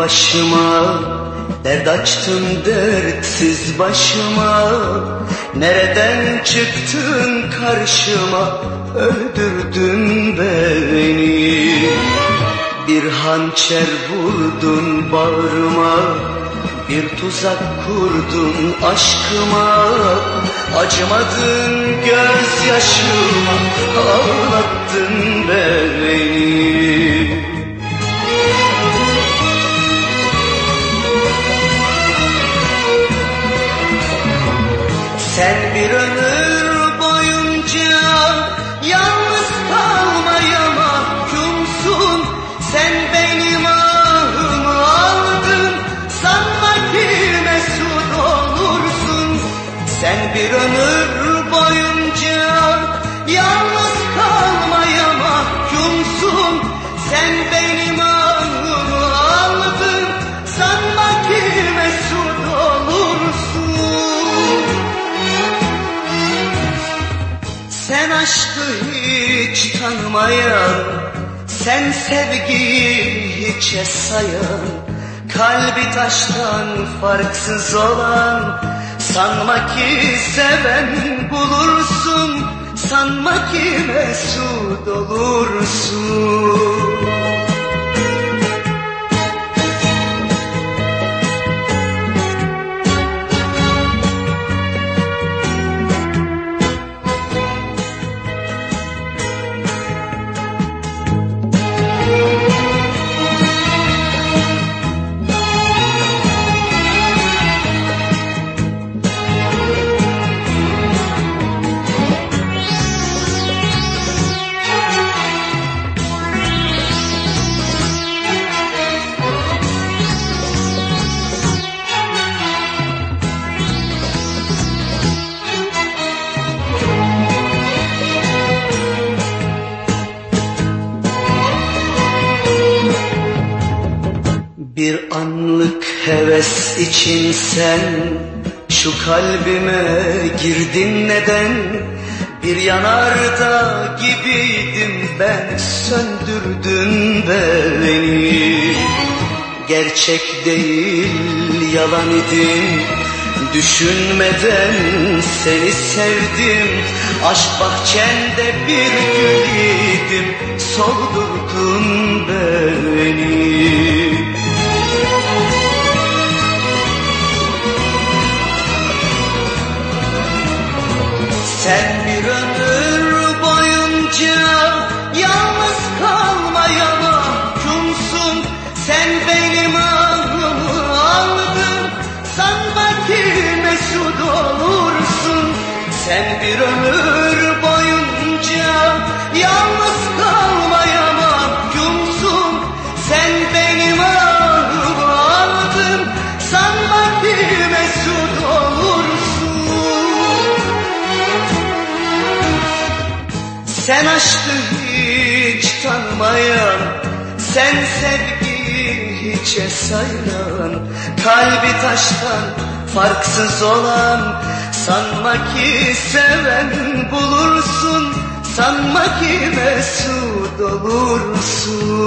başıma. Dert açtın dertsiz başıma. Nereden çıktın karşıma? Öldürdün beni. Bir hançer vurdun bağrıma. Bir tuzak kurdun aşkıma. Acımadın gözyaşıma. Ağlattın beni bir ömür boyunca yalnız kalmaya mahkumsun. Sen benim ahımı aldın sanma ki mesut olursun. Sen aşkı hiç tanımayan Sen sevgiyi hiçe sayan Kalbi taştan farksız olan Sanma ki seven bulursun Sanma ki mesut olursun Bir anlık heves için sen Şu kalbime girdin neden? Bir yanarda gibiydim ben Söndürdün beni. Gerçek değil yalan idim. Düşünmeden seni sevdim. Aşk bahçende bir gülüydüm. Soldurdun beni Sen aşkı hiç tanımayan Sen sevgiyi hiçe sayan Kalbi taştan farksız olan Sanma ki seven bulursun Sanma ki mesut olursun